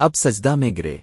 اب سجدہ میں گرے۔